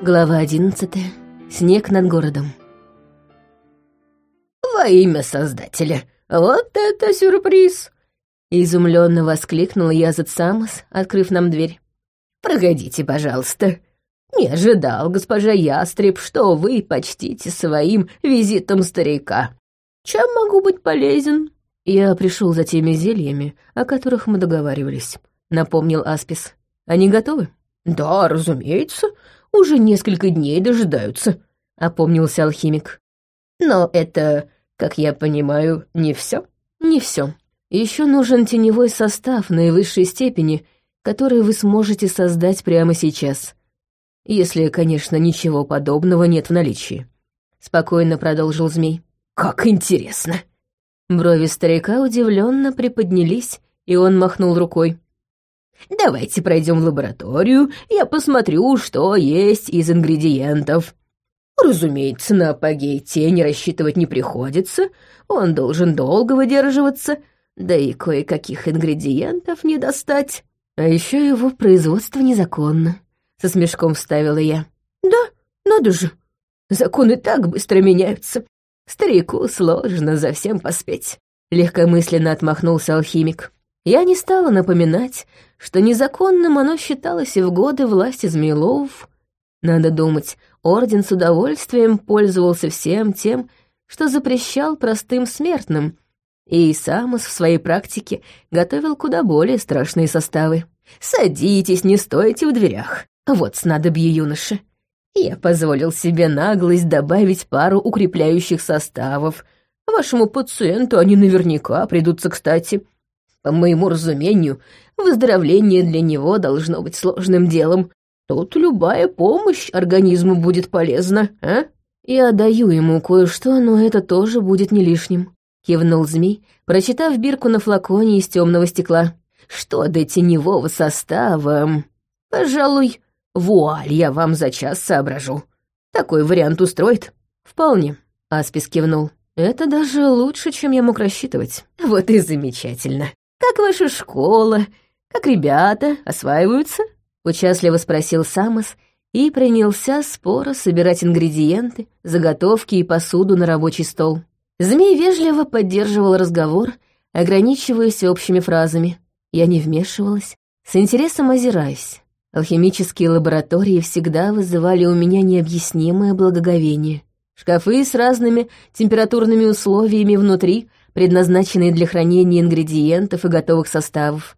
Глава одиннадцатая. Снег над городом. «Во имя Создателя! Вот это сюрприз!» Изумленно воскликнул я Самос, открыв нам дверь. «Проходите, пожалуйста. Не ожидал, госпожа Ястреб, что вы почтите своим визитом старика. Чем могу быть полезен?» «Я пришел за теми зельями, о которых мы договаривались», — напомнил Аспис. «Они готовы?» «Да, разумеется уже несколько дней дожидаются», — опомнился алхимик. «Но это, как я понимаю, не все. «Не все. Еще нужен теневой состав наивысшей степени, который вы сможете создать прямо сейчас. Если, конечно, ничего подобного нет в наличии», — спокойно продолжил змей. «Как интересно!» Брови старика удивленно приподнялись, и он махнул рукой. Давайте пройдем в лабораторию, я посмотрю, что есть из ингредиентов. Разумеется, на апогей тени рассчитывать не приходится, он должен долго выдерживаться, да и кое-каких ингредиентов не достать. А еще его производство незаконно, — со смешком вставила я. Да, надо же, законы так быстро меняются. Старику сложно за всем поспеть. Легкомысленно отмахнулся алхимик. Я не стала напоминать, что незаконным оно считалось и в годы власти Змееловов. Надо думать, орден с удовольствием пользовался всем тем, что запрещал простым смертным, и Самос в своей практике готовил куда более страшные составы. «Садитесь, не стойте в дверях. Вот снадобье юноши. Я позволил себе наглость добавить пару укрепляющих составов. Вашему пациенту они наверняка придутся кстати». По моему разумению, выздоровление для него должно быть сложным делом. Тут любая помощь организму будет полезна, а? Я даю ему кое-что, но это тоже будет не лишним. Кивнул змей, прочитав бирку на флаконе из темного стекла. Что до теневого состава? Пожалуй, вуаль я вам за час соображу. Такой вариант устроит? Вполне. Аспис кивнул. Это даже лучше, чем я мог рассчитывать. Вот и замечательно. «Как ваша школа? Как ребята? Осваиваются?» — участливо спросил Самос и принялся споро собирать ингредиенты, заготовки и посуду на рабочий стол. Змей вежливо поддерживал разговор, ограничиваясь общими фразами. Я не вмешивалась, с интересом озираясь. Алхимические лаборатории всегда вызывали у меня необъяснимое благоговение. Шкафы с разными температурными условиями внутри предназначенные для хранения ингредиентов и готовых составов,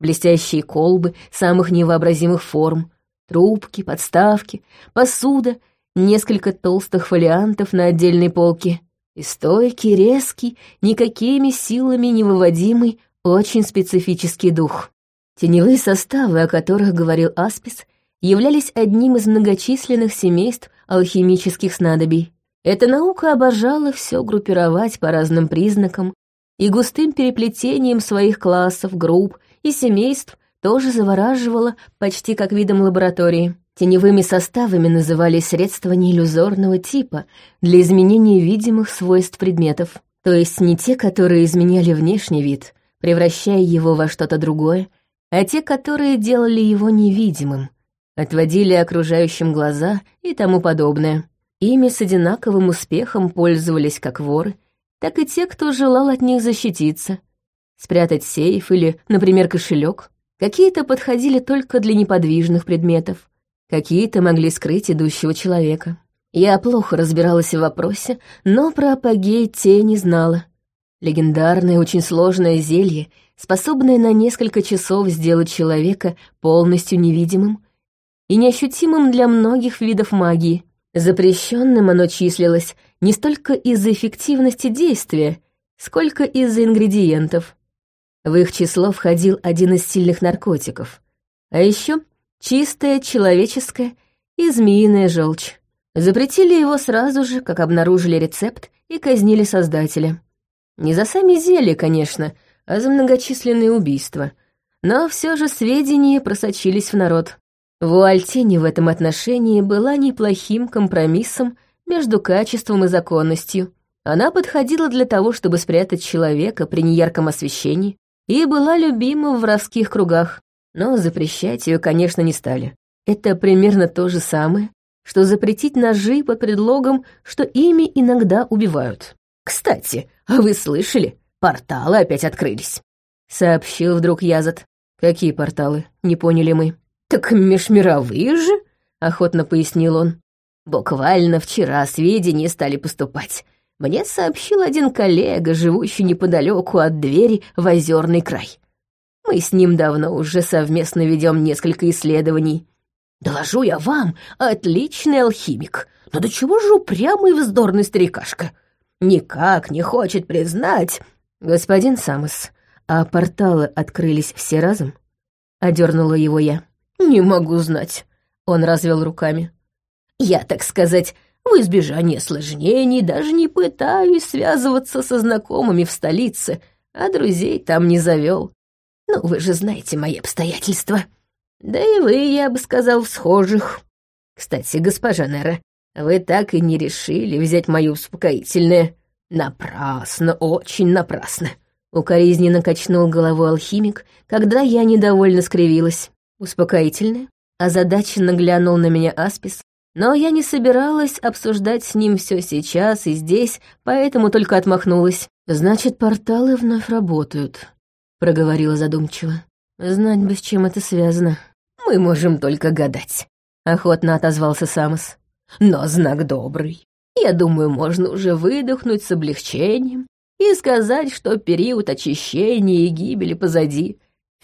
блестящие колбы самых невообразимых форм, трубки, подставки, посуда, несколько толстых фолиантов на отдельной полке и стойкий, резкий, никакими силами не выводимый, очень специфический дух. Теневые составы, о которых говорил Аспис, являлись одним из многочисленных семейств алхимических снадобий. Эта наука обожала все группировать по разным признакам, и густым переплетением своих классов, групп и семейств тоже завораживала почти как видом лаборатории. Теневыми составами назывались средства неиллюзорного типа для изменения видимых свойств предметов, то есть не те, которые изменяли внешний вид, превращая его во что-то другое, а те, которые делали его невидимым, отводили окружающим глаза и тому подобное. Ими с одинаковым успехом пользовались как воры, так и те, кто желал от них защититься, спрятать сейф или, например, кошелек. Какие-то подходили только для неподвижных предметов, какие-то могли скрыть идущего человека. Я плохо разбиралась в вопросе, но про апогей те не знала. Легендарное, очень сложное зелье, способное на несколько часов сделать человека полностью невидимым и неощутимым для многих видов магии, Запрещенным оно числилось не столько из-за эффективности действия, сколько из-за ингредиентов. В их число входил один из сильных наркотиков, а еще чистая человеческая и змеиная желчь. Запретили его сразу же, как обнаружили рецепт, и казнили создателя. Не за сами зелья, конечно, а за многочисленные убийства. Но все же сведения просочились в народ. Вуаль тени в этом отношении была неплохим компромиссом между качеством и законностью. Она подходила для того, чтобы спрятать человека при неярком освещении, и была любима в воровских кругах, но запрещать ее, конечно, не стали. Это примерно то же самое, что запретить ножи под предлогом, что ими иногда убивают. «Кстати, а вы слышали? Порталы опять открылись», — сообщил вдруг Язат. «Какие порталы?» — не поняли мы. «Так межмировые же», — охотно пояснил он. «Буквально вчера сведения стали поступать. Мне сообщил один коллега, живущий неподалеку от двери в озерный край. Мы с ним давно уже совместно ведем несколько исследований. Доложу я вам, отличный алхимик. Но до чего же упрямый вздорный старикашка? Никак не хочет признать... Господин Самос, а порталы открылись все разом? Одернула его я. Не могу знать. Он развел руками. Я, так сказать, в избежание осложнений даже не пытаюсь связываться со знакомыми в столице, а друзей там не завел. Ну, вы же знаете мои обстоятельства. Да и вы, я бы сказал, в схожих. Кстати, госпожа Нера, вы так и не решили взять мою успокоительное. Напрасно, очень напрасно. Укоризненно качнул головой алхимик, когда я недовольно скривилась. Успокоительное? Озадаченно глянул на меня Аспис, но я не собиралась обсуждать с ним все сейчас и здесь, поэтому только отмахнулась. «Значит, порталы вновь работают», — проговорила задумчиво. «Знать бы, с чем это связано». «Мы можем только гадать», — охотно отозвался Самос. «Но знак добрый. Я думаю, можно уже выдохнуть с облегчением и сказать, что период очищения и гибели позади.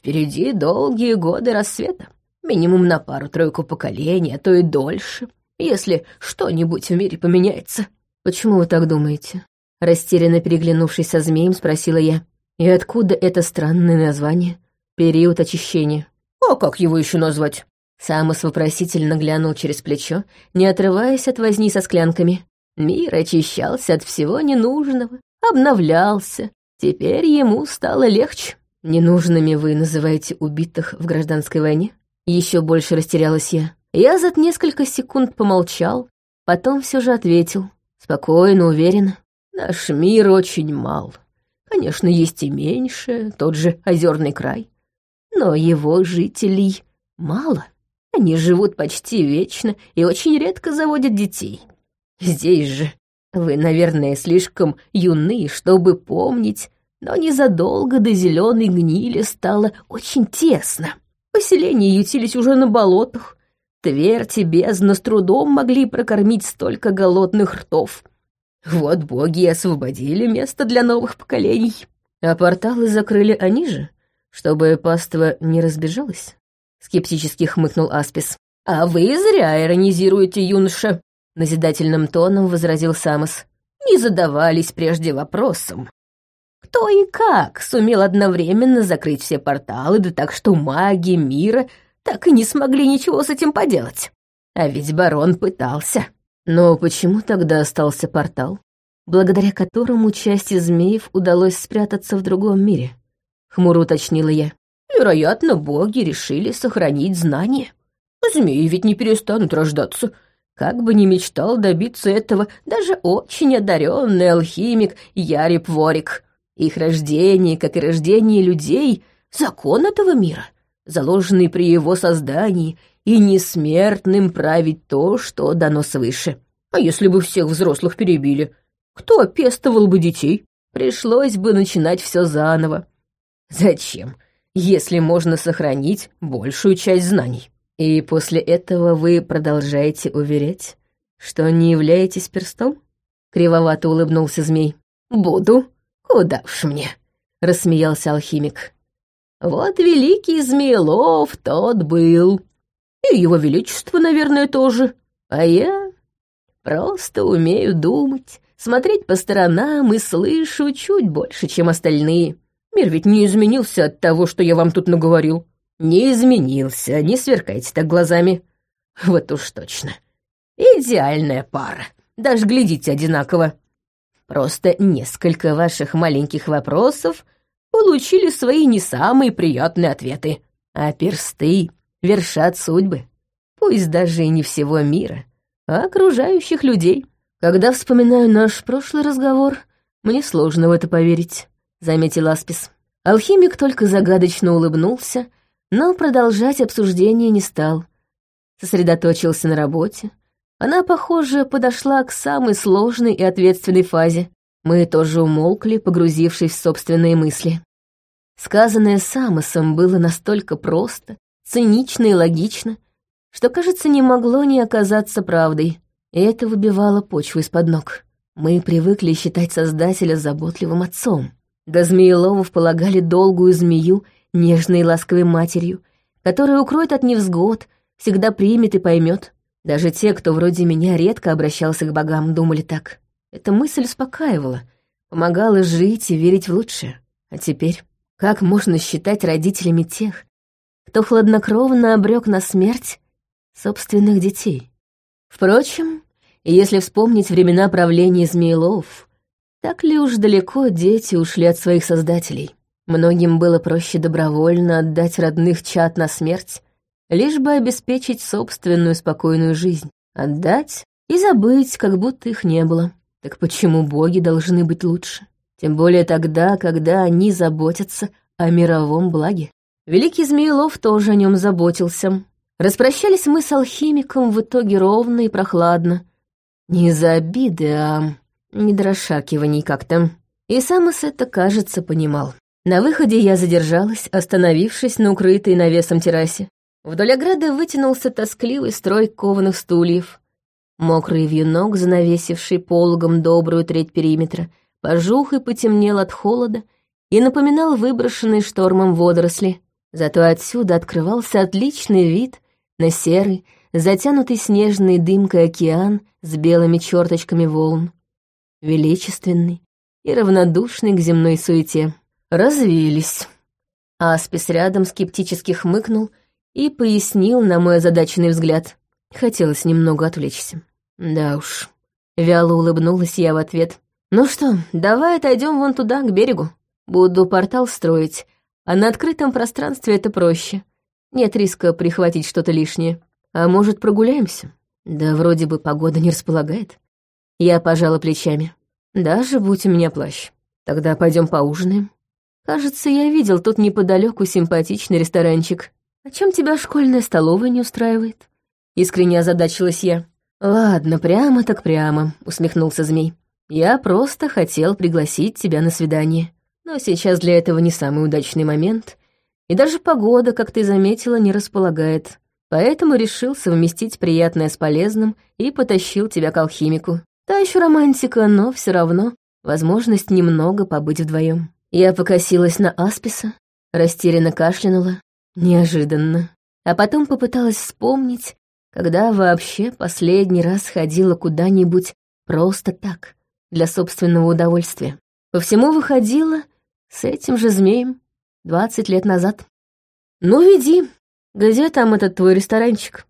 Впереди долгие годы рассвета, минимум на пару-тройку поколений, а то и дольше, если что-нибудь в мире поменяется». «Почему вы так думаете?» Растерянно переглянувшись со змеем, спросила я. «И откуда это странное название? Период очищения?» А как его еще назвать? Самос вопросительно глянул через плечо, не отрываясь от возни со склянками. Мир очищался от всего ненужного, обновлялся. Теперь ему стало легче. Ненужными вы называете убитых в гражданской войне? Еще больше растерялась я. Я за несколько секунд помолчал, потом все же ответил. Спокойно, уверенно. Наш мир очень мал. Конечно, есть и меньше, тот же озерный край. Но его жителей мало. Они живут почти вечно и очень редко заводят детей. Здесь же вы, наверное, слишком юны, чтобы помнить, но незадолго до зеленой гнили стало очень тесно. Поселения ютились уже на болотах. Твердь и бездна с трудом могли прокормить столько голодных ртов. Вот боги освободили место для новых поколений. А порталы закрыли они же, чтобы паства не разбежалась? Скептически хмыкнул Аспис. А вы зря иронизируете, юноша, назидательным тоном возразил Самос. Не задавались прежде вопросом. Кто и как сумел одновременно закрыть все порталы, да так что маги мира так и не смогли ничего с этим поделать. А ведь барон пытался. Но почему тогда остался портал, благодаря которому части змеев удалось спрятаться в другом мире? хмуро уточнила я. Вероятно, боги решили сохранить знания. Змеи ведь не перестанут рождаться. Как бы ни мечтал добиться этого даже очень одаренный алхимик Ярип Ворик. Их рождение, как и рождение людей, закон этого мира, заложенный при его создании, и несмертным править то, что дано свыше. А если бы всех взрослых перебили, кто пестовал бы детей? Пришлось бы начинать все заново. Зачем, если можно сохранить большую часть знаний? И после этого вы продолжаете уверять, что не являетесь перстом? Кривовато улыбнулся змей. Буду. Куда уж мне? Рассмеялся алхимик. Вот великий змеелов тот был. И его величество, наверное, тоже. А я просто умею думать, смотреть по сторонам и слышу чуть больше, чем остальные. Мир ведь не изменился от того, что я вам тут наговорил. Не изменился, не сверкайте так глазами. Вот уж точно. Идеальная пара. Даже глядите одинаково. Просто несколько ваших маленьких вопросов получили свои не самые приятные ответы. А персты вершат судьбы. Пусть даже и не всего мира, а окружающих людей. Когда вспоминаю наш прошлый разговор, мне сложно в это поверить заметил Аспис. Алхимик только загадочно улыбнулся, но продолжать обсуждение не стал. Сосредоточился на работе, Она, похоже, подошла к самой сложной и ответственной фазе. Мы тоже умолкли, погрузившись в собственные мысли. Сказанное Самосом было настолько просто, цинично и логично, что, кажется, не могло не оказаться правдой, и это выбивало почву из-под ног. Мы привыкли считать Создателя заботливым отцом. До Змееловов полагали долгую змею нежной и ласковой матерью, которая укроет от невзгод, всегда примет и поймет. Даже те, кто вроде меня редко обращался к богам, думали так. Эта мысль успокаивала, помогала жить и верить в лучшее. А теперь, как можно считать родителями тех, кто хладнокровно обрек на смерть собственных детей? Впрочем, если вспомнить времена правления Змеелов, так ли уж далеко дети ушли от своих создателей? Многим было проще добровольно отдать родных чад на смерть, лишь бы обеспечить собственную спокойную жизнь. Отдать и забыть, как будто их не было. Так почему боги должны быть лучше? Тем более тогда, когда они заботятся о мировом благе. Великий Змеелов тоже о нем заботился. Распрощались мы с алхимиком в итоге ровно и прохладно. Не из-за обиды, а недорошакиваний как-то. И Самос это, кажется, понимал. На выходе я задержалась, остановившись на укрытой навесом террасе. Вдоль ограды вытянулся тоскливый строй кованых стульев. Мокрый вьюнок, занавесивший пологом добрую треть периметра, пожух и потемнел от холода и напоминал выброшенные штормом водоросли. Зато отсюда открывался отличный вид на серый, затянутый снежной дымкой океан с белыми черточками волн. Величественный и равнодушный к земной суете. Развеялись. Аспис рядом скептически хмыкнул и пояснил на мой озадаченный взгляд. Хотелось немного отвлечься. Да уж. Вяло улыбнулась я в ответ. Ну что, давай отойдем вон туда, к берегу. Буду портал строить, а на открытом пространстве это проще. Нет риска прихватить что-то лишнее. А может, прогуляемся? Да вроде бы погода не располагает. Я пожала плечами. Даже будь у меня плащ. Тогда пойдем поужинаем. Кажется, я видел тут неподалеку симпатичный ресторанчик. О чем тебя школьная столовая не устраивает? Искренне озадачилась я. Ладно, прямо так прямо, усмехнулся змей. Я просто хотел пригласить тебя на свидание. Но сейчас для этого не самый удачный момент. И даже погода, как ты заметила, не располагает. Поэтому решил совместить приятное с полезным и потащил тебя к алхимику. Та еще романтика, но все равно возможность немного побыть вдвоем. Я покосилась на Асписа, растерянно кашлянула. Неожиданно. А потом попыталась вспомнить, когда вообще последний раз ходила куда-нибудь просто так, для собственного удовольствия. По всему выходила с этим же змеем двадцать лет назад. «Ну, веди, где там этот твой ресторанчик?»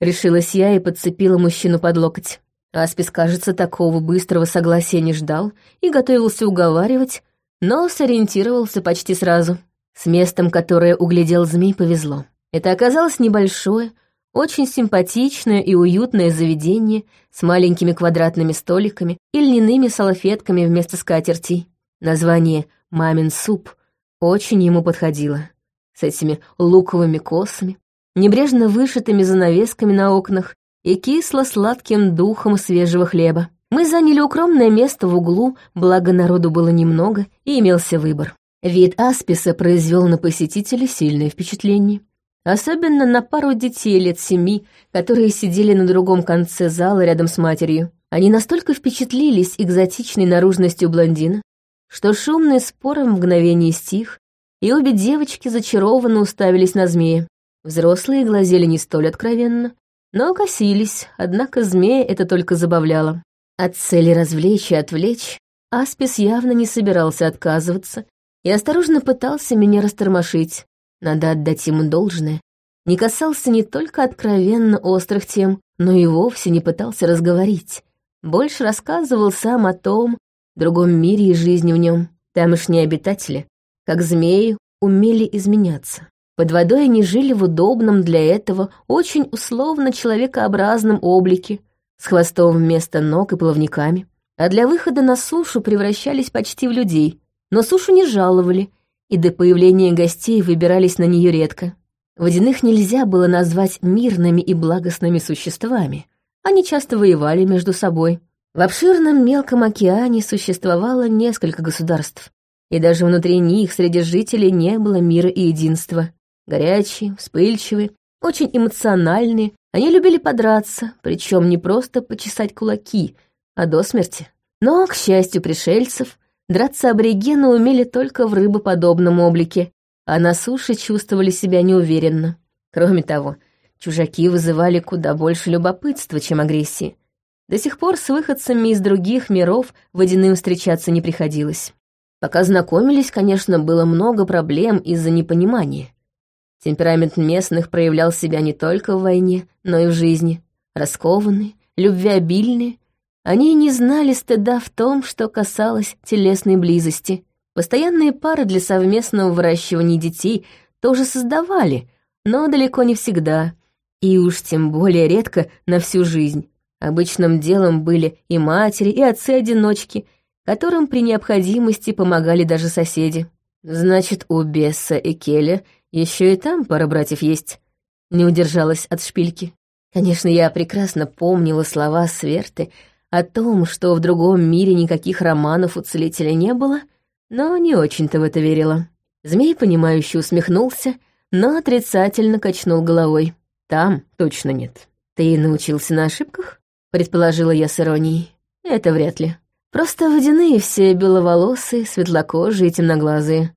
Решилась я и подцепила мужчину под локоть. Аспис, кажется, такого быстрого согласия не ждал и готовился уговаривать, но сориентировался почти сразу. С местом, которое углядел змей, повезло. Это оказалось небольшое, очень симпатичное и уютное заведение с маленькими квадратными столиками и льняными салфетками вместо скатертей. Название «Мамин суп» очень ему подходило. С этими луковыми косами, небрежно вышитыми занавесками на окнах и кисло-сладким духом свежего хлеба. Мы заняли укромное место в углу, благо народу было немного, и имелся выбор. Вид Асписа произвел на посетителей сильное впечатление. Особенно на пару детей лет семи, которые сидели на другом конце зала рядом с матерью. Они настолько впечатлились экзотичной наружностью блондина, что шумный спор в мгновение стих, и обе девочки зачарованно уставились на змея. Взрослые глазели не столь откровенно, но косились, однако змея это только забавляло. От цели развлечь и отвлечь Аспис явно не собирался отказываться и осторожно пытался меня растормошить. Надо отдать ему должное. Не касался не только откровенно острых тем, но и вовсе не пытался разговорить. Больше рассказывал сам о том, другом мире и жизни в нем. Тамошние обитатели, как змеи, умели изменяться. Под водой они жили в удобном для этого очень условно человекообразном облике, с хвостом вместо ног и плавниками, а для выхода на сушу превращались почти в людей, но сушу не жаловали, и до появления гостей выбирались на нее редко. Водяных нельзя было назвать мирными и благостными существами, они часто воевали между собой. В обширном мелком океане существовало несколько государств, и даже внутри них среди жителей не было мира и единства. Горячие, вспыльчивые, очень эмоциональные, они любили подраться, причем не просто почесать кулаки, а до смерти. Но, к счастью пришельцев, драться аборигены умели только в рыбоподобном облике, а на суше чувствовали себя неуверенно. Кроме того, чужаки вызывали куда больше любопытства, чем агрессии. До сих пор с выходцами из других миров водяным встречаться не приходилось. Пока знакомились, конечно, было много проблем из-за непонимания. Темперамент местных проявлял себя не только в войне, но и в жизни. Раскованные, любвеобильные, они не знали стыда в том, что касалось телесной близости. Постоянные пары для совместного выращивания детей тоже создавали, но далеко не всегда, и уж тем более редко на всю жизнь. Обычным делом были и матери, и отцы-одиночки, которым при необходимости помогали даже соседи. Значит, у Бесса и Келя еще и там пара братьев есть. Не удержалась от шпильки. Конечно, я прекрасно помнила слова Сверты о том, что в другом мире никаких романов у целителя не было, но не очень-то в это верила. Змей, понимающе усмехнулся, но отрицательно качнул головой. Там точно нет. Ты научился на ошибках? Предположила я с иронией. Это вряд ли. Просто водяные все беловолосые, светлокожие и темноглазые.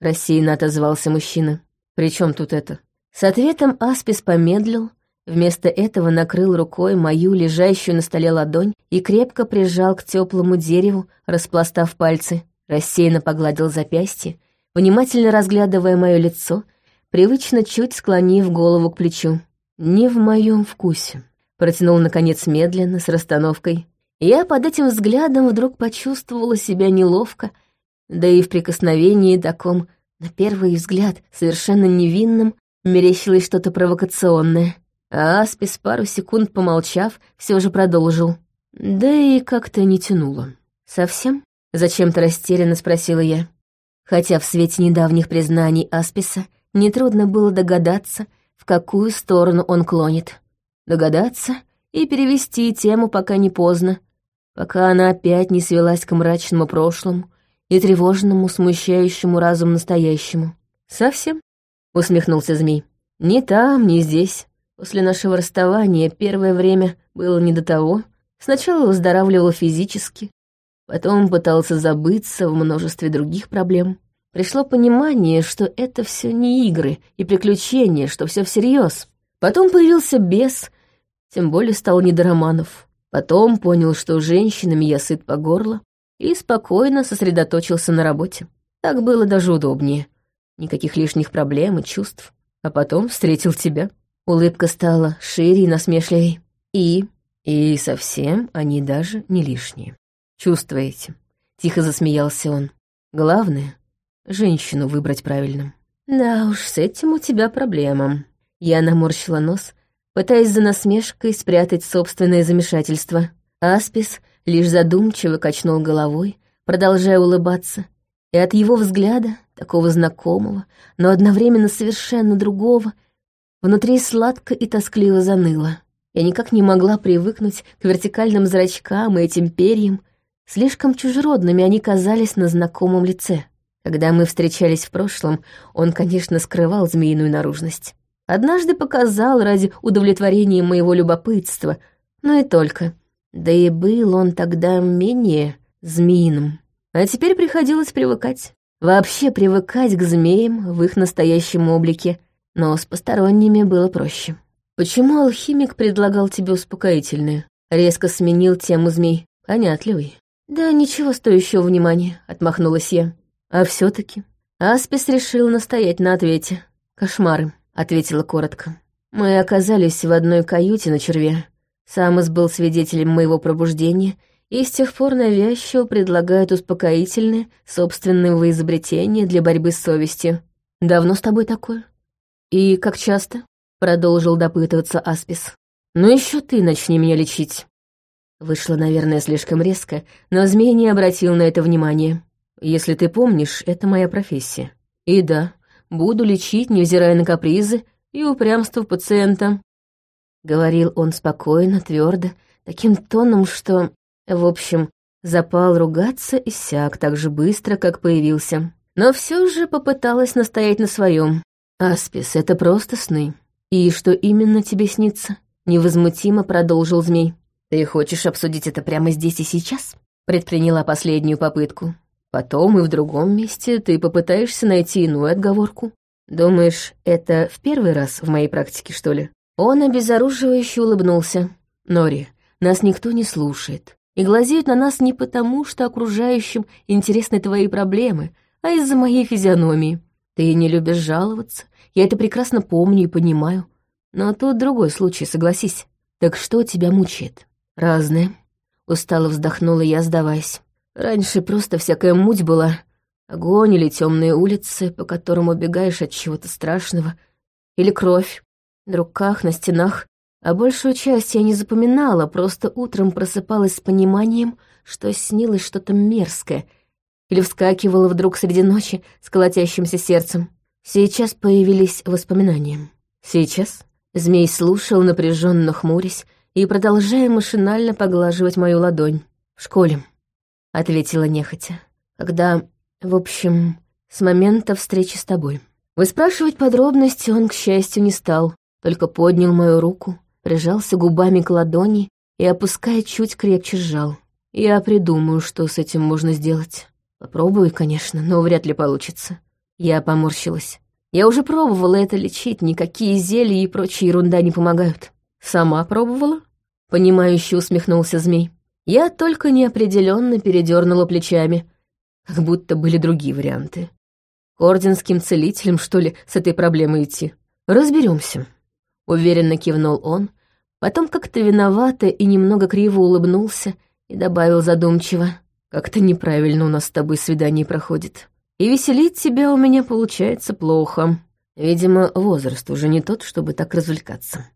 Рассеянно отозвался мужчина. «При чем тут это?» С ответом Аспис помедлил, вместо этого накрыл рукой мою лежащую на столе ладонь и крепко прижал к теплому дереву, распластав пальцы. Рассеянно погладил запястье, внимательно разглядывая мое лицо, привычно чуть склонив голову к плечу. «Не в моем вкусе», — протянул, наконец, медленно, с расстановкой. Я под этим взглядом вдруг почувствовала себя неловко, да и в прикосновении таком на первый взгляд, совершенно невинным, мерещилось что-то провокационное. А Аспис, пару секунд помолчав, все же продолжил. Да и как-то не тянуло. «Совсем?» — зачем-то растерянно спросила я. Хотя в свете недавних признаний Асписа нетрудно было догадаться, в какую сторону он клонит. Догадаться и перевести тему, пока не поздно, пока она опять не свелась к мрачному прошлому, и тревожному, смущающему разум настоящему. «Совсем?» — усмехнулся змей. «Ни там, ни здесь. После нашего расставания первое время было не до того. Сначала выздоравливал физически, потом пытался забыться в множестве других проблем. Пришло понимание, что это все не игры и приключения, что все всерьез. Потом появился бес, тем более стал не до романов. Потом понял, что женщинами я сыт по горло, и спокойно сосредоточился на работе. Так было даже удобнее. Никаких лишних проблем и чувств. А потом встретил тебя. Улыбка стала шире и насмешливей. И... И совсем они даже не лишние. Чувствуете? Тихо засмеялся он. Главное — женщину выбрать правильным. Да уж, с этим у тебя проблема. Я наморщила нос, пытаясь за насмешкой спрятать собственное замешательство. Аспис лишь задумчиво качнул головой, продолжая улыбаться, и от его взгляда, такого знакомого, но одновременно совершенно другого, внутри сладко и тоскливо заныло. Я никак не могла привыкнуть к вертикальным зрачкам и этим перьям, слишком чужеродными они казались на знакомом лице. Когда мы встречались в прошлом, он, конечно, скрывал змеиную наружность. Однажды показал ради удовлетворения моего любопытства, но и только — да и был он тогда менее змеиным. А теперь приходилось привыкать. Вообще привыкать к змеям в их настоящем облике, но с посторонними было проще. «Почему алхимик предлагал тебе успокоительное?» Резко сменил тему змей. Понятливый. «Да ничего стоящего внимания», — отмахнулась я. «А все таки Аспис решил настоять на ответе. «Кошмары», — ответила коротко. «Мы оказались в одной каюте на черве. Самос был свидетелем моего пробуждения и с тех пор навязчиво предлагает успокоительное собственного изобретения для борьбы с совестью. «Давно с тобой такое?» «И как часто?» — продолжил допытываться Аспис. «Ну еще ты начни меня лечить». Вышло, наверное, слишком резко, но змей не обратил на это внимания. «Если ты помнишь, это моя профессия. И да, буду лечить, невзирая на капризы и упрямство пациента. Говорил он спокойно, твердо, таким тоном, что, в общем, запал ругаться и сяк так же быстро, как появился. Но все же попыталась настоять на своем. «Аспис, это просто сны. И что именно тебе снится?» Невозмутимо продолжил змей. «Ты хочешь обсудить это прямо здесь и сейчас?» Предприняла последнюю попытку. Потом и в другом месте ты попытаешься найти иную отговорку. Думаешь, это в первый раз в моей практике, что ли? Он обезоруживающе улыбнулся. Нори, нас никто не слушает. И глазеют на нас не потому, что окружающим интересны твои проблемы, а из-за моей физиономии. Ты не любишь жаловаться, я это прекрасно помню и понимаю. Но тут другой случай, согласись. Так что тебя мучает? Разное. Устало вздохнула я, сдаваясь. Раньше просто всякая муть была. Огонь или темные улицы, по которым убегаешь от чего-то страшного. Или кровь. На руках, на стенах. А большую часть я не запоминала, просто утром просыпалась с пониманием, что снилось что-то мерзкое. Или вскакивала вдруг среди ночи с колотящимся сердцем. Сейчас появились воспоминания. Сейчас змей слушал, напряженно хмурясь, и продолжая машинально поглаживать мою ладонь. В школе ответила нехотя. Когда, в общем, с момента встречи с тобой. Выспрашивать подробности он, к счастью, не стал, только поднял мою руку, прижался губами к ладони и, опуская чуть крепче, сжал. Я придумаю, что с этим можно сделать. Попробую, конечно, но вряд ли получится. Я поморщилась. Я уже пробовала это лечить, никакие зелья и прочая ерунда не помогают. Сама пробовала? Понимающе усмехнулся змей. Я только неопределенно передернула плечами, как будто были другие варианты. К орденским целителям, что ли, с этой проблемой идти? Разберемся. Уверенно кивнул он, потом как-то виновато и немного криво улыбнулся и добавил задумчиво. Как-то неправильно у нас с тобой свидание проходит. И веселить тебя у меня получается плохо. Видимо, возраст уже не тот, чтобы так развлекаться.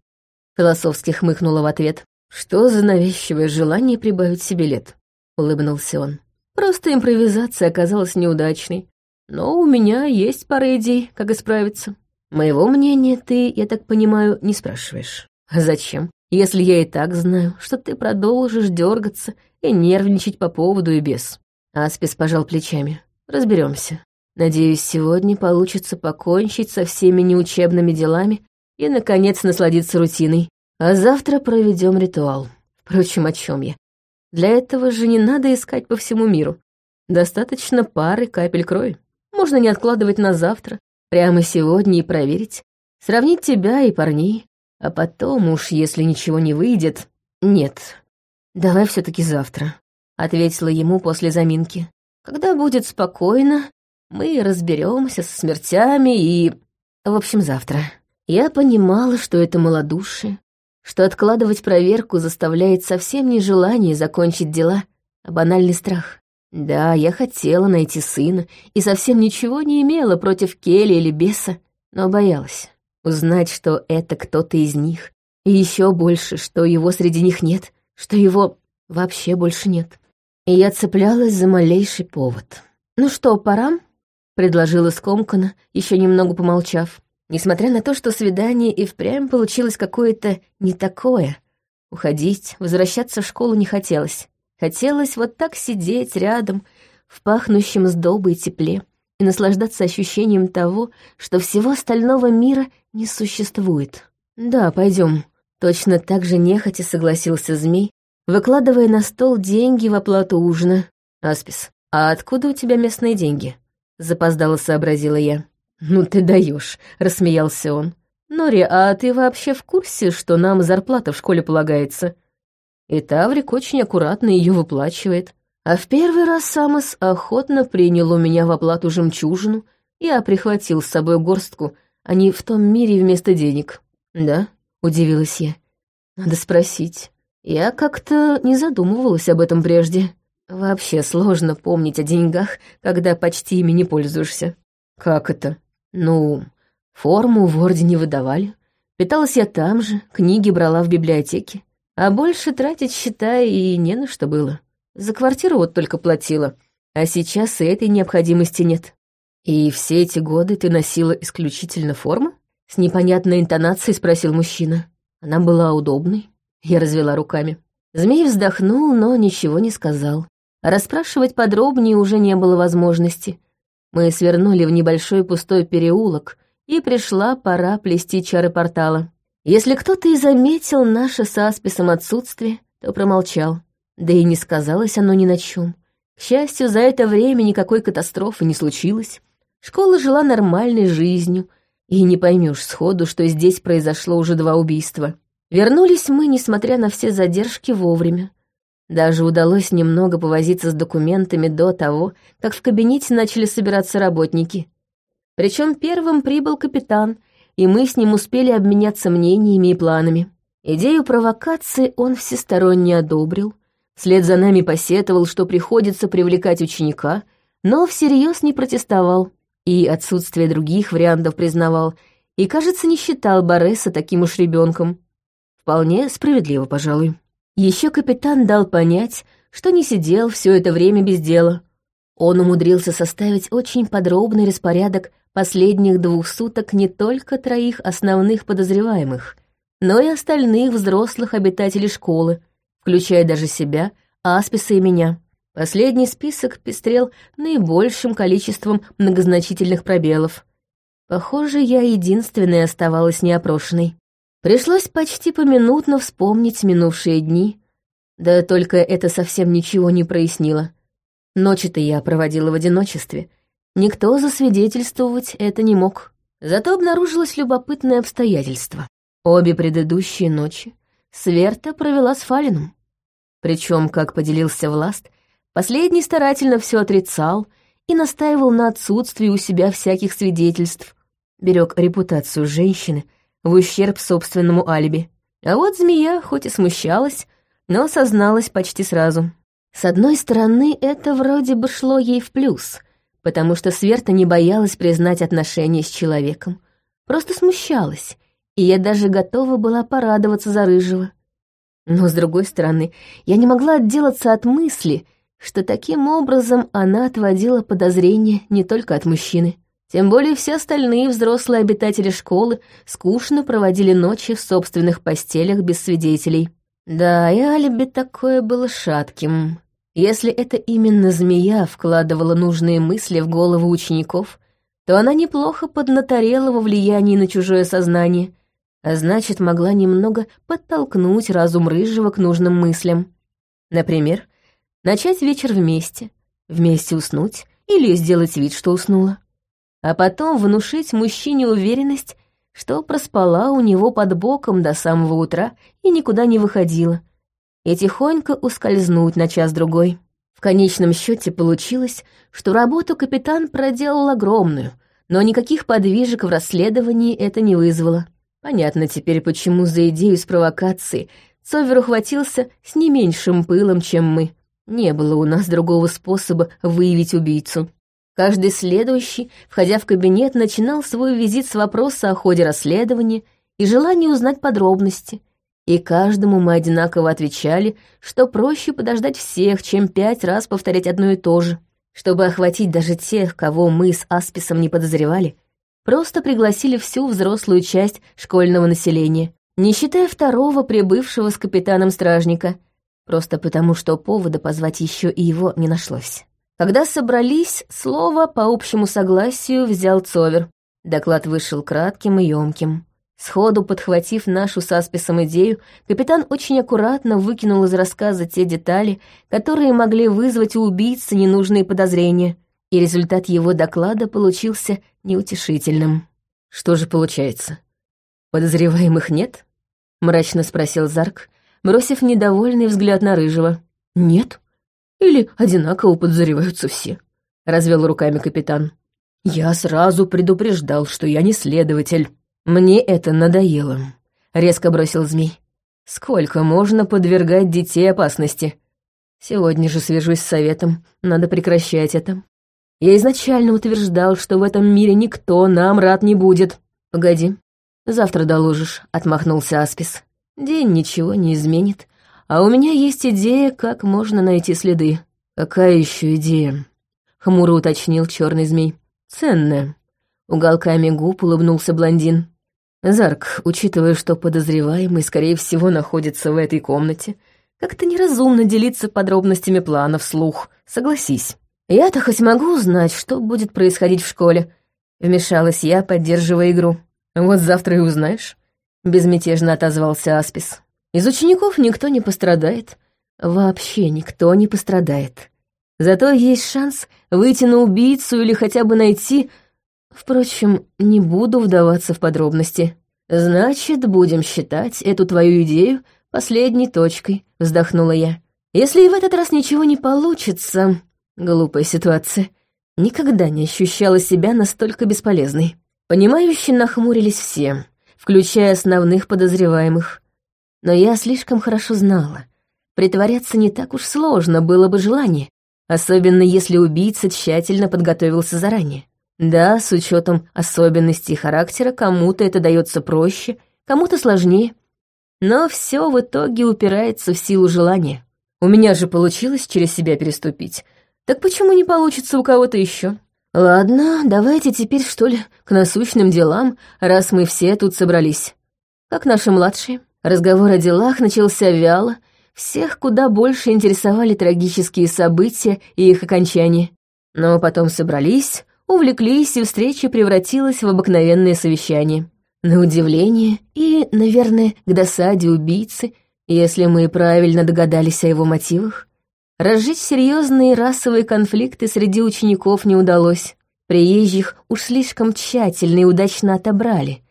Философски хмыкнула в ответ. «Что за навязчивое желание прибавить себе лет?» — улыбнулся он. «Просто импровизация оказалась неудачной. Но у меня есть пара идей, как исправиться. Моего мнения ты, я так понимаю, не спрашиваешь. Зачем? Если я и так знаю, что ты продолжишь дергаться и нервничать по поводу и без». Аспис пожал плечами. Разберемся. Надеюсь, сегодня получится покончить со всеми неучебными делами и, наконец, насладиться рутиной. А завтра проведем ритуал. Впрочем, о чем я? Для этого же не надо искать по всему миру. Достаточно пары капель крови. Можно не откладывать на завтра, прямо сегодня и проверить. Сравнить тебя и парней. А потом уж, если ничего не выйдет... Нет, давай все таки завтра, — ответила ему после заминки. Когда будет спокойно, мы разберемся со смертями и... В общем, завтра. Я понимала, что это малодушие, что откладывать проверку заставляет совсем не желание закончить дела, а банальный страх. Да, я хотела найти сына и совсем ничего не имела против Келли или Беса, но боялась узнать, что это кто-то из них, и еще больше, что его среди них нет, что его вообще больше нет. И я цеплялась за малейший повод. «Ну что, пора?» — предложила скомкана, еще немного помолчав. Несмотря на то, что свидание и впрямь получилось какое-то не такое, уходить, возвращаться в школу не хотелось. Хотелось вот так сидеть рядом, в пахнущем сдобой тепле, и наслаждаться ощущением того, что всего остального мира не существует. «Да, пойдем. Точно так же нехотя согласился змей, выкладывая на стол деньги в оплату ужина. «Аспис, а откуда у тебя местные деньги?» Запоздало сообразила я. «Ну ты даешь, рассмеялся он. «Нори, а ты вообще в курсе, что нам зарплата в школе полагается?» И Таврик очень аккуратно ее выплачивает. А в первый раз Самос охотно принял у меня в оплату жемчужину, я прихватил с собой горстку, а не в том мире вместо денег. «Да?» — удивилась я. «Надо спросить. Я как-то не задумывалась об этом прежде. Вообще сложно помнить о деньгах, когда почти ими не пользуешься». «Как это?» Ну, форму в ордене выдавали. Питалась я там же, книги брала в библиотеке. А больше тратить, считай, и не на что было. За квартиру вот только платила. А сейчас и этой необходимости нет. И все эти годы ты носила исключительно форму? С непонятной интонацией спросил мужчина. Она была удобной. Я развела руками. Змей вздохнул, но ничего не сказал. Расспрашивать подробнее уже не было возможности. Мы свернули в небольшой пустой переулок, и пришла пора плести чары портала. Если кто-то и заметил наше с Асписом отсутствие, то промолчал. Да и не сказалось оно ни на чем. К счастью, за это время никакой катастрофы не случилось. Школа жила нормальной жизнью, и не поймешь сходу, что здесь произошло уже два убийства. Вернулись мы, несмотря на все задержки, вовремя. Даже удалось немного повозиться с документами до того, как в кабинете начали собираться работники. Причем первым прибыл капитан, и мы с ним успели обменяться мнениями и планами. Идею провокации он всесторонне одобрил, вслед за нами посетовал, что приходится привлекать ученика, но всерьез не протестовал и отсутствие других вариантов признавал, и, кажется, не считал Бореса таким уж ребенком. Вполне справедливо, пожалуй. Еще капитан дал понять, что не сидел все это время без дела. Он умудрился составить очень подробный распорядок последних двух суток не только троих основных подозреваемых, но и остальных взрослых обитателей школы, включая даже себя, Асписа и меня. Последний список пестрел наибольшим количеством многозначительных пробелов. Похоже, я единственная оставалась неопрошенной. Пришлось почти поминутно вспомнить минувшие дни, да только это совсем ничего не прояснило. Ночи-то я проводила в одиночестве. Никто засвидетельствовать это не мог. Зато обнаружилось любопытное обстоятельство. Обе предыдущие ночи Сверта провела с Фалином. Причем, как поделился Власт, Последний старательно все отрицал и настаивал на отсутствии у себя всяких свидетельств, берег репутацию женщины в ущерб собственному алиби. А вот змея хоть и смущалась, но созналась почти сразу. С одной стороны, это вроде бы шло ей в плюс, потому что Сверта не боялась признать отношения с человеком, просто смущалась, и я даже готова была порадоваться за Рыжего. Но, с другой стороны, я не могла отделаться от мысли — что таким образом она отводила подозрения не только от мужчины. Тем более все остальные взрослые обитатели школы скучно проводили ночи в собственных постелях без свидетелей. Да, и алиби такое было шатким. Если это именно змея вкладывала нужные мысли в голову учеников, то она неплохо поднаторела во влиянии на чужое сознание, а значит, могла немного подтолкнуть разум Рыжего к нужным мыслям. Например, Начать вечер вместе, вместе уснуть или сделать вид, что уснула. А потом внушить мужчине уверенность, что проспала у него под боком до самого утра и никуда не выходила, и тихонько ускользнуть на час-другой. В конечном счете получилось, что работу капитан проделал огромную, но никаких подвижек в расследовании это не вызвало. Понятно теперь, почему за идею с провокацией Цовер ухватился с не меньшим пылом, чем мы. Не было у нас другого способа выявить убийцу. Каждый следующий, входя в кабинет, начинал свой визит с вопроса о ходе расследования и желания узнать подробности. И каждому мы одинаково отвечали, что проще подождать всех, чем пять раз повторять одно и то же. Чтобы охватить даже тех, кого мы с Асписом не подозревали, просто пригласили всю взрослую часть школьного населения, не считая второго прибывшего с капитаном стражника — просто потому что повода позвать еще и его не нашлось. Когда собрались, слово по общему согласию взял Цовер. Доклад вышел кратким и емким. Сходу подхватив нашу с Асписом идею, капитан очень аккуратно выкинул из рассказа те детали, которые могли вызвать у убийцы ненужные подозрения, и результат его доклада получился неутешительным. «Что же получается? Подозреваемых нет?» — мрачно спросил Зарк, бросив недовольный взгляд на Рыжего. «Нет? Или одинаково подозреваются все?» — развел руками капитан. «Я сразу предупреждал, что я не следователь. Мне это надоело», — резко бросил змей. «Сколько можно подвергать детей опасности? Сегодня же свяжусь с советом, надо прекращать это. Я изначально утверждал, что в этом мире никто нам рад не будет. Погоди, завтра доложишь», — отмахнулся Аспис. День ничего не изменит, а у меня есть идея, как можно найти следы. Какая еще идея? Хмуро уточнил черный змей. Ценная. Уголками губ улыбнулся блондин. Зарк, учитывая, что подозреваемый, скорее всего, находится в этой комнате, как-то неразумно делиться подробностями плана вслух, согласись. Я-то хоть могу узнать, что будет происходить в школе. Вмешалась я, поддерживая игру. Вот завтра и узнаешь. Безмятежно отозвался Аспис. Из учеников никто не пострадает. Вообще никто не пострадает. Зато есть шанс выйти на убийцу или хотя бы найти... Впрочем, не буду вдаваться в подробности. Значит, будем считать эту твою идею последней точкой, вздохнула я. Если и в этот раз ничего не получится... Глупая ситуация. Никогда не ощущала себя настолько бесполезной. Понимающие нахмурились все, включая основных подозреваемых. Но я слишком хорошо знала. Притворяться не так уж сложно было бы желание, особенно если убийца тщательно подготовился заранее. Да, с учетом особенностей характера, кому-то это дается проще, кому-то сложнее. Но все в итоге упирается в силу желания. У меня же получилось через себя переступить. Так почему не получится у кого-то еще? Ладно, давайте теперь, что ли, к насущным делам, раз мы все тут собрались. Как наши младшие. Разговор о делах начался вяло, всех куда больше интересовали трагические события и их окончание. Но потом собрались, увлеклись, и встреча превратилась в обыкновенное совещание. На удивление и, наверное, к досаде убийцы, если мы правильно догадались о его мотивах, разжечь серьезные расовые конфликты среди учеников не удалось. Приезжих уж слишком тщательно и удачно отобрали,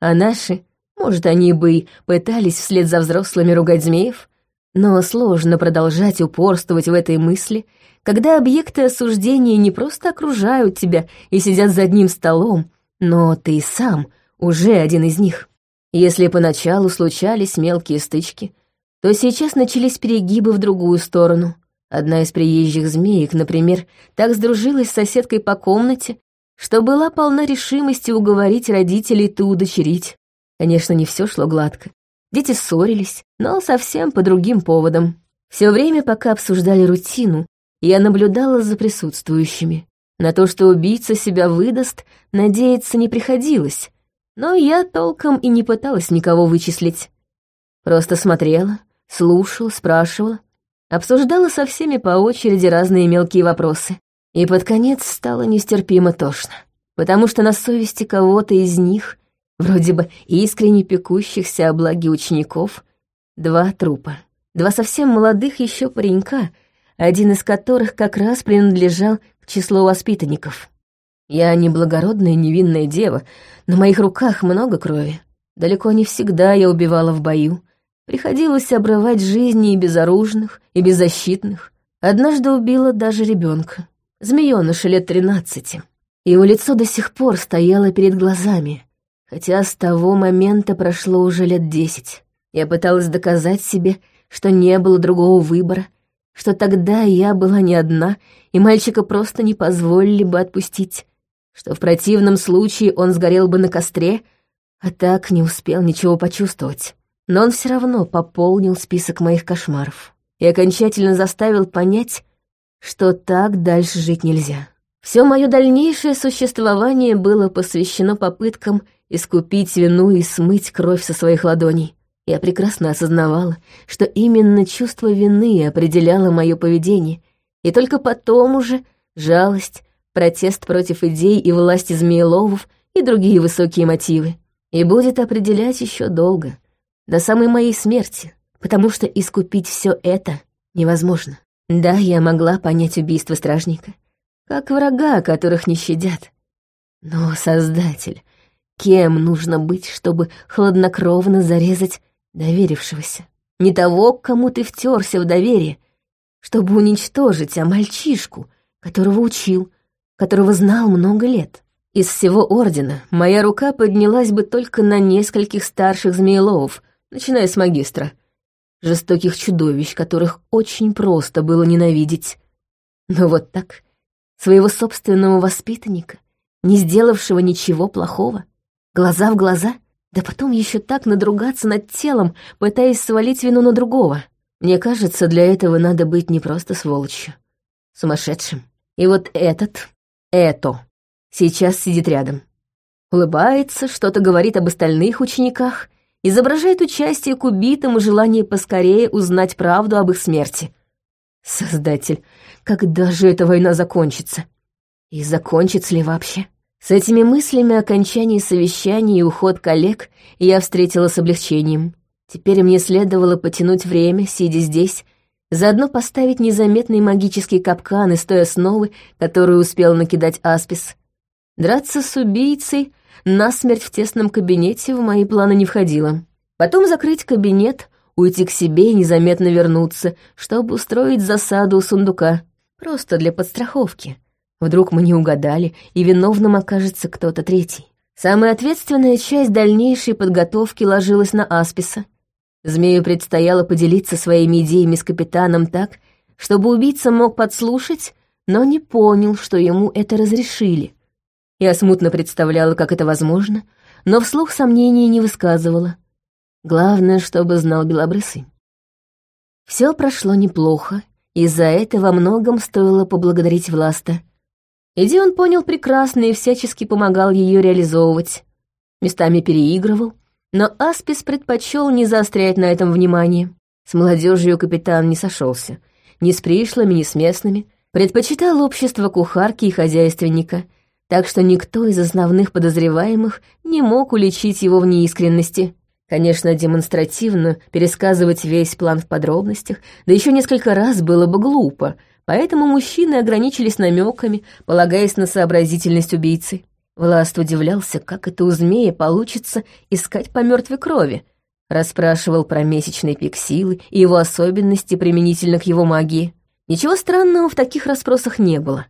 а наши может, они бы и пытались вслед за взрослыми ругать змеев, но сложно продолжать упорствовать в этой мысли, когда объекты осуждения не просто окружают тебя и сидят за одним столом, но ты сам уже один из них. Если поначалу случались мелкие стычки, то сейчас начались перегибы в другую сторону. Одна из приезжих змеек, например, так сдружилась с соседкой по комнате, что была полна решимости уговорить родителей ту удочерить. Конечно, не все шло гладко. Дети ссорились, но совсем по другим поводам. Все время, пока обсуждали рутину, я наблюдала за присутствующими. На то, что убийца себя выдаст, надеяться не приходилось, но я толком и не пыталась никого вычислить. Просто смотрела, слушала, спрашивала, обсуждала со всеми по очереди разные мелкие вопросы. И под конец стало нестерпимо тошно, потому что на совести кого-то из них Вроде бы искренне пекущихся о благе учеников, два трупа. Два совсем молодых еще паренька, один из которых как раз принадлежал к числу воспитанников. Я не благородная невинная дева, на моих руках много крови. Далеко не всегда я убивала в бою. Приходилось обрывать жизни и безоружных, и беззащитных. Однажды убила даже ребенка, змеёныша лет тринадцати. Его лицо до сих пор стояло перед глазами, Хотя с того момента прошло уже лет десять. Я пыталась доказать себе, что не было другого выбора, что тогда я была не одна, и мальчика просто не позволили бы отпустить, что в противном случае он сгорел бы на костре, а так не успел ничего почувствовать. Но он все равно пополнил список моих кошмаров и окончательно заставил понять, что так дальше жить нельзя. Все мое дальнейшее существование было посвящено попыткам искупить вину и смыть кровь со своих ладоней. Я прекрасно осознавала, что именно чувство вины определяло мое поведение, и только потом уже жалость, протест против идей и власти Змееловов и другие высокие мотивы. И будет определять еще долго, до самой моей смерти, потому что искупить все это невозможно. Да, я могла понять убийство стражника, как врага, которых не щадят. Но Создатель Кем нужно быть, чтобы хладнокровно зарезать доверившегося? Не того, к кому ты втерся в доверие, чтобы уничтожить, а мальчишку, которого учил, которого знал много лет. Из всего ордена моя рука поднялась бы только на нескольких старших змееловов, начиная с магистра. Жестоких чудовищ, которых очень просто было ненавидеть. Но вот так, своего собственного воспитанника, не сделавшего ничего плохого, Глаза в глаза? Да потом еще так надругаться над телом, пытаясь свалить вину на другого. Мне кажется, для этого надо быть не просто сволочью, сумасшедшим. И вот этот, это, сейчас сидит рядом. улыбается, что-то говорит об остальных учениках, изображает участие к убитым и желание поскорее узнать правду об их смерти. Создатель, когда же эта война закончится? И закончится ли вообще? С этими мыслями окончание совещания и уход коллег я встретила с облегчением. Теперь мне следовало потянуть время, сидя здесь, заодно поставить незаметный магический капкан из той основы, которую успел накидать Аспис. Драться с убийцей насмерть в тесном кабинете в мои планы не входило. Потом закрыть кабинет, уйти к себе и незаметно вернуться, чтобы устроить засаду у сундука. Просто для подстраховки. Вдруг мы не угадали, и виновным окажется кто-то третий. Самая ответственная часть дальнейшей подготовки ложилась на Асписа. Змею предстояло поделиться своими идеями с капитаном так, чтобы убийца мог подслушать, но не понял, что ему это разрешили. Я смутно представляла, как это возможно, но вслух сомнений не высказывала. Главное, чтобы знал Белобрысый. Все прошло неплохо, и за это во многом стоило поблагодарить Власта. Иди он понял прекрасно и всячески помогал ее реализовывать. Местами переигрывал, но Аспис предпочел не заострять на этом внимание. С молодежью капитан не сошелся, ни с пришлыми, ни с местными, предпочитал общество кухарки и хозяйственника, так что никто из основных подозреваемых не мог уличить его в неискренности. Конечно, демонстративно пересказывать весь план в подробностях, да еще несколько раз было бы глупо, поэтому мужчины ограничились намеками, полагаясь на сообразительность убийцы. Власт удивлялся, как это у змея получится искать по мертвой крови, расспрашивал про месячный пик силы и его особенности применительно к его магии. Ничего странного в таких расспросах не было.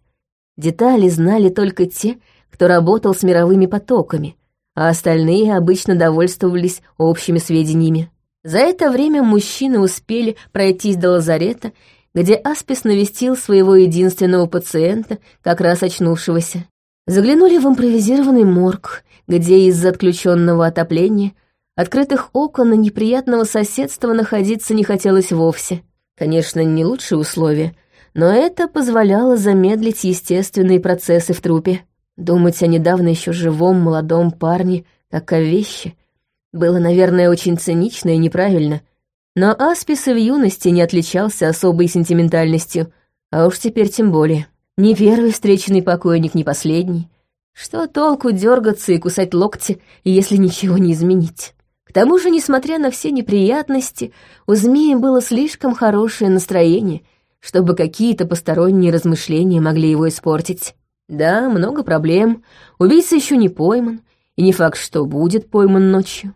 Детали знали только те, кто работал с мировыми потоками — а остальные обычно довольствовались общими сведениями. За это время мужчины успели пройтись до лазарета, где Аспис навестил своего единственного пациента, как раз очнувшегося. Заглянули в импровизированный морг, где из-за отключенного отопления открытых окон и неприятного соседства находиться не хотелось вовсе. Конечно, не лучшие условия, но это позволяло замедлить естественные процессы в трупе. Думать о недавно еще живом молодом парне, как о вещи, было, наверное, очень цинично и неправильно. Но Аспис и в юности не отличался особой сентиментальностью, а уж теперь тем более. Ни первый встреченный покойник, ни последний. Что толку дергаться и кусать локти, если ничего не изменить? К тому же, несмотря на все неприятности, у змеи было слишком хорошее настроение, чтобы какие-то посторонние размышления могли его испортить. Да, много проблем. Убийца еще не пойман, и не факт, что будет пойман ночью.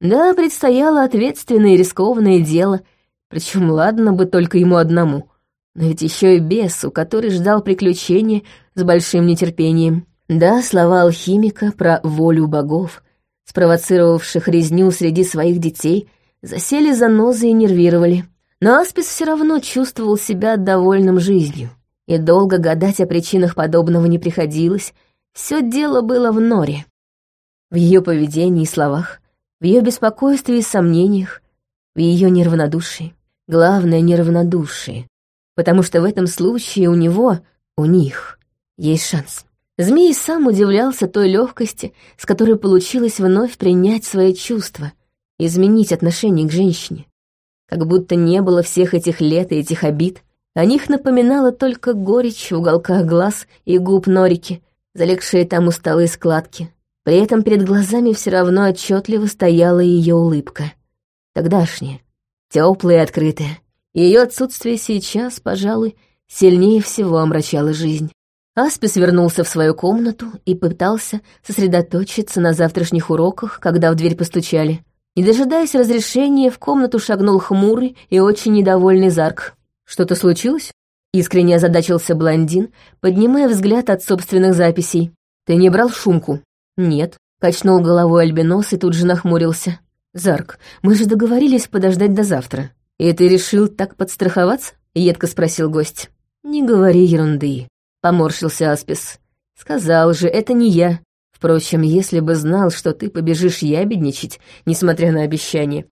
Да, предстояло ответственное и рискованное дело, причем ладно бы только ему одному. Но ведь еще и бесу, который ждал приключения с большим нетерпением. Да, слова алхимика про волю богов, спровоцировавших резню среди своих детей, засели за нозы и нервировали. Но Аспис все равно чувствовал себя довольным жизнью и долго гадать о причинах подобного не приходилось, все дело было в Норе. В ее поведении и словах, в ее беспокойстве и сомнениях, в ее неравнодушии. Главное — неравнодушие, потому что в этом случае у него, у них, есть шанс. Змей сам удивлялся той легкости, с которой получилось вновь принять свои чувства, изменить отношение к женщине. Как будто не было всех этих лет и этих обид, о них напоминала только горечь в уголках глаз и губ Норики, залегшие там усталые складки. При этом перед глазами все равно отчетливо стояла ее улыбка. Тогдашняя, теплая и открытая. Ее отсутствие сейчас, пожалуй, сильнее всего омрачало жизнь. Аспис вернулся в свою комнату и пытался сосредоточиться на завтрашних уроках, когда в дверь постучали. Не дожидаясь разрешения, в комнату шагнул хмурый и очень недовольный Зарк. «Что-то случилось?» Искренне озадачился блондин, поднимая взгляд от собственных записей. «Ты не брал шумку?» «Нет», — качнул головой альбинос и тут же нахмурился. «Зарк, мы же договорились подождать до завтра. И ты решил так подстраховаться?» — едко спросил гость. «Не говори ерунды», — поморщился Аспис. «Сказал же, это не я. Впрочем, если бы знал, что ты побежишь ябедничать, несмотря на обещание,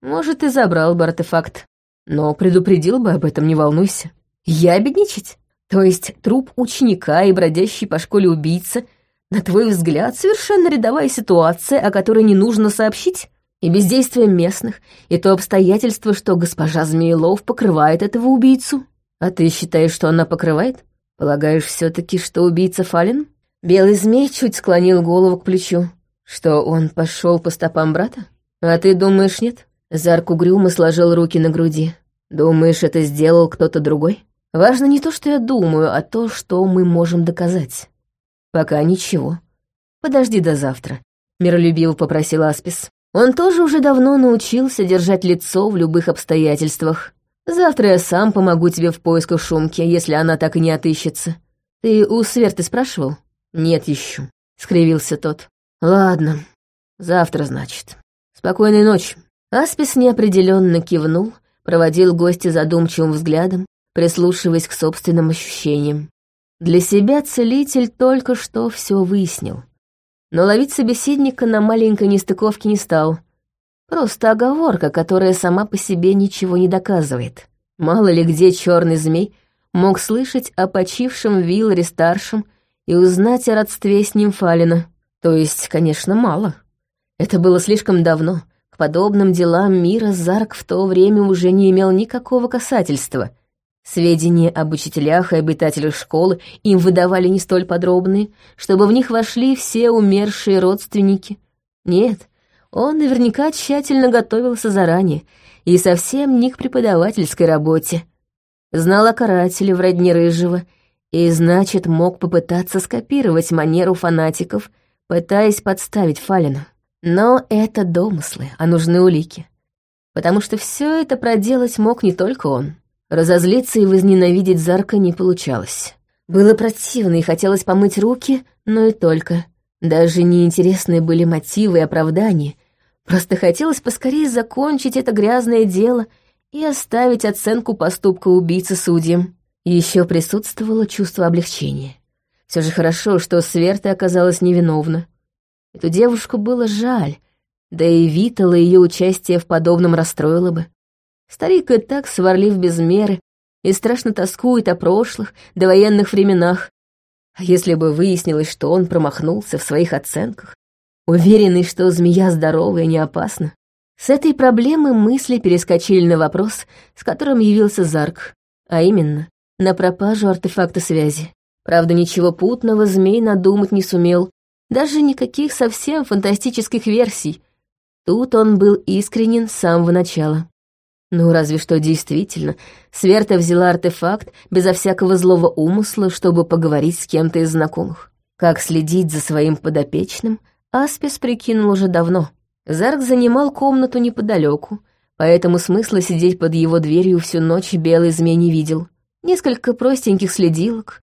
может, и забрал бы артефакт. Но предупредил бы об этом, не волнуйся. Ябедничать? То есть труп ученика и бродящий по школе убийца На твой взгляд, совершенно рядовая ситуация, о которой не нужно сообщить? И бездействие местных, и то обстоятельство, что госпожа Змеелов покрывает этого убийцу. А ты считаешь, что она покрывает? Полагаешь все таки что убийца Фален? Белый змей чуть склонил голову к плечу. Что он пошел по стопам брата? А ты думаешь, нет? Зарк угрюмо сложил руки на груди. Думаешь, это сделал кто-то другой? Важно не то, что я думаю, а то, что мы можем доказать. Пока ничего. Подожди до завтра, миролюбиво попросил Аспис. Он тоже уже давно научился держать лицо в любых обстоятельствах. Завтра я сам помогу тебе в поисках шумки, если она так и не отыщется. Ты у Сверты спрашивал? «Нет еще», — скривился тот. «Ладно, завтра, значит. Спокойной ночи». Аспис неопределенно кивнул, проводил гостя задумчивым взглядом, прислушиваясь к собственным ощущениям. Для себя целитель только что все выяснил. Но ловить собеседника на маленькой нестыковке не стал. Просто оговорка, которая сама по себе ничего не доказывает. Мало ли где черный змей мог слышать о почившем Вилларе-старшем и узнать о родстве с ним Фалина. То есть, конечно, мало. Это было слишком давно. К подобным делам мира Зарк в то время уже не имел никакого касательства. Сведения об учителях и обитателях школы им выдавали не столь подробные, чтобы в них вошли все умершие родственники. Нет, он наверняка тщательно готовился заранее и совсем не к преподавательской работе. Знал о карателе в родне Рыжего — и, значит, мог попытаться скопировать манеру фанатиков, пытаясь подставить Фалина. Но это домыслы, а нужны улики. Потому что все это проделать мог не только он. Разозлиться и возненавидеть Зарка не получалось. Было противно и хотелось помыть руки, но и только. Даже неинтересные были мотивы и оправдания. Просто хотелось поскорее закончить это грязное дело и оставить оценку поступка убийцы судьям. Еще присутствовало чувство облегчения. Все же хорошо, что Сверта оказалась невиновна. Эту девушку было жаль, да и Витала ее участие в подобном расстроило бы. Старик и так сварлив без меры и страшно тоскует о прошлых, довоенных временах. А если бы выяснилось, что он промахнулся в своих оценках, уверенный, что змея здорова и не опасна, с этой проблемы мысли перескочили на вопрос, с которым явился Зарк, а именно, на пропажу артефакта связи. Правда, ничего путного змей надумать не сумел, даже никаких совсем фантастических версий. Тут он был искренен с самого начала. Ну, разве что действительно, Сверта взяла артефакт безо всякого злого умысла, чтобы поговорить с кем-то из знакомых. Как следить за своим подопечным, Аспис прикинул уже давно. Зарк занимал комнату неподалеку, поэтому смысла сидеть под его дверью всю ночь белый змей не видел несколько простеньких следилок,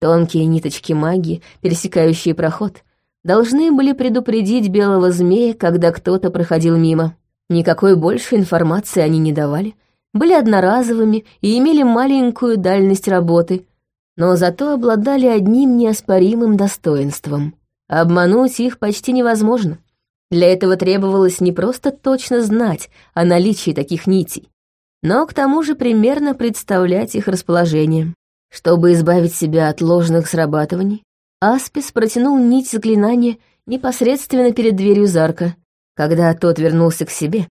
тонкие ниточки магии, пересекающие проход, должны были предупредить белого змея, когда кто-то проходил мимо. Никакой больше информации они не давали, были одноразовыми и имели маленькую дальность работы, но зато обладали одним неоспоримым достоинством. Обмануть их почти невозможно. Для этого требовалось не просто точно знать о наличии таких нитей, но к тому же примерно представлять их расположение. Чтобы избавить себя от ложных срабатываний, Аспис протянул нить заклинания непосредственно перед дверью Зарка, когда тот вернулся к себе,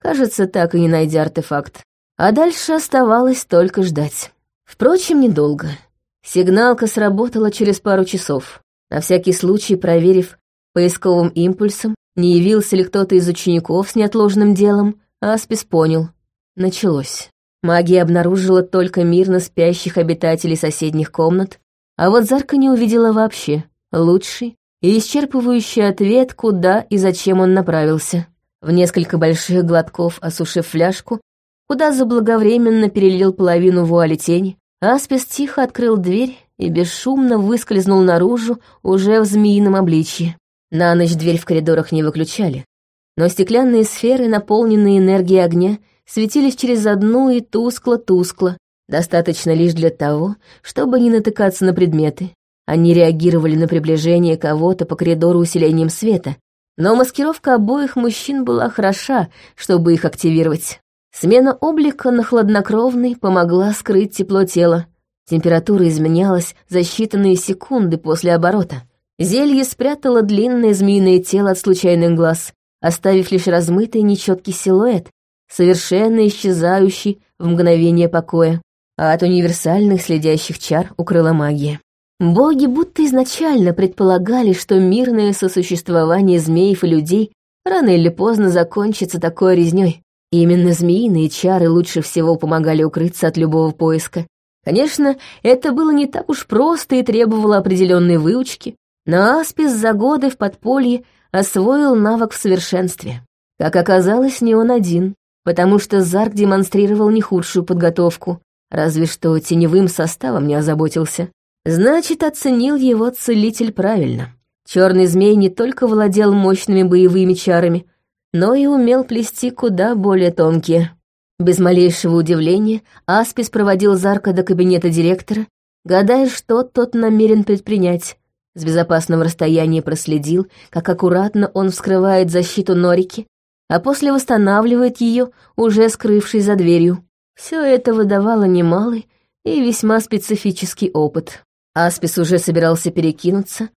кажется, так и не найдя артефакт. А дальше оставалось только ждать. Впрочем, недолго. Сигналка сработала через пару часов. На всякий случай, проверив поисковым импульсом, не явился ли кто-то из учеников с неотложным делом, Аспис понял. Началось. Магия обнаружила только мирно спящих обитателей соседних комнат, а вот Зарка не увидела вообще. Лучший и исчерпывающий ответ, куда и зачем он направился. В несколько больших глотков осушив фляжку, куда заблаговременно перелил половину вуали тени, Аспис тихо открыл дверь и бесшумно выскользнул наружу уже в змеином обличье. На ночь дверь в коридорах не выключали, но стеклянные сферы, наполненные энергией огня, светились через одну и тускло-тускло, достаточно лишь для того, чтобы не натыкаться на предметы. Они реагировали на приближение кого-то по коридору усилением света, но маскировка обоих мужчин была хороша, чтобы их активировать. Смена облика на хладнокровный помогла скрыть тепло тела. Температура изменялась за считанные секунды после оборота. Зелье спрятало длинное змеиное тело от случайных глаз, оставив лишь размытый нечеткий силуэт, совершенно исчезающий в мгновение покоя, а от универсальных следящих чар укрыла магия. Боги будто изначально предполагали, что мирное сосуществование змеев и людей рано или поздно закончится такой резнёй. Именно змеиные чары лучше всего помогали укрыться от любого поиска. Конечно, это было не так уж просто и требовало определенной выучки, но Аспис за годы в подполье освоил навык в совершенстве. Как оказалось, не он один, потому что Зарк демонстрировал не худшую подготовку, разве что теневым составом не озаботился. Значит, оценил его целитель правильно. Черный змей не только владел мощными боевыми чарами, но и умел плести куда более тонкие. Без малейшего удивления Аспис проводил Зарка до кабинета директора, гадая, что тот намерен предпринять. С безопасного расстояния проследил, как аккуратно он вскрывает защиту Норики, а после восстанавливает ее, уже скрывшись за дверью. Все это выдавало немалый и весьма специфический опыт. Аспис уже собирался перекинуться,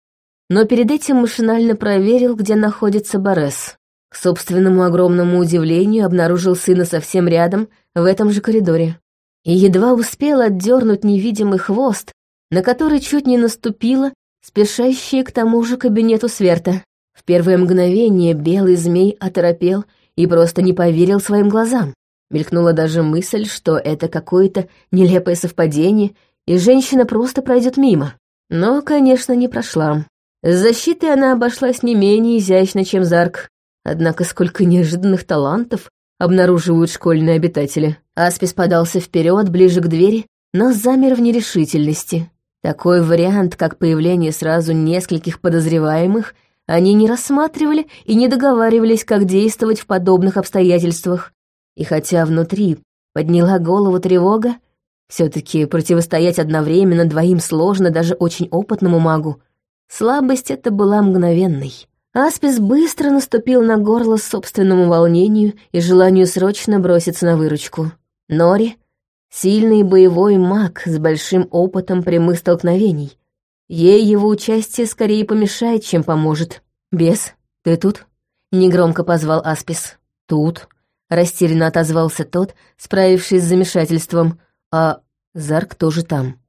но перед этим машинально проверил, где находится Борес. К собственному огромному удивлению обнаружил сына совсем рядом, в этом же коридоре. И едва успел отдернуть невидимый хвост, на который чуть не наступила спешащая к тому же кабинету Сверта. В первое мгновение белый змей оторопел и просто не поверил своим глазам. Мелькнула даже мысль, что это какое-то нелепое совпадение, и женщина просто пройдет мимо. Но, конечно, не прошла. С защитой она обошлась не менее изящно, чем Зарк. Однако сколько неожиданных талантов обнаруживают школьные обитатели. Аспис подался вперед, ближе к двери, но замер в нерешительности. Такой вариант, как появление сразу нескольких подозреваемых, они не рассматривали и не договаривались, как действовать в подобных обстоятельствах. И хотя внутри подняла голову тревога, все таки противостоять одновременно двоим сложно даже очень опытному магу. Слабость эта была мгновенной. Аспис быстро наступил на горло собственному волнению и желанию срочно броситься на выручку. Нори Сильный боевой маг с большим опытом прямых столкновений. Ей его участие скорее помешает, чем поможет. «Бес, ты тут?» — негромко позвал Аспис. «Тут», — растерянно отозвался тот, справившись с замешательством. «А Зарк тоже там.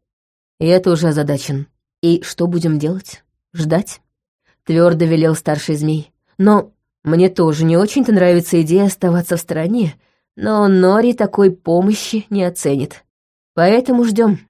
Я тоже озадачен. И что будем делать? Ждать?» Твердо велел старший змей. «Но мне тоже не очень-то нравится идея оставаться в стороне, но Нори такой помощи не оценит. Поэтому ждем.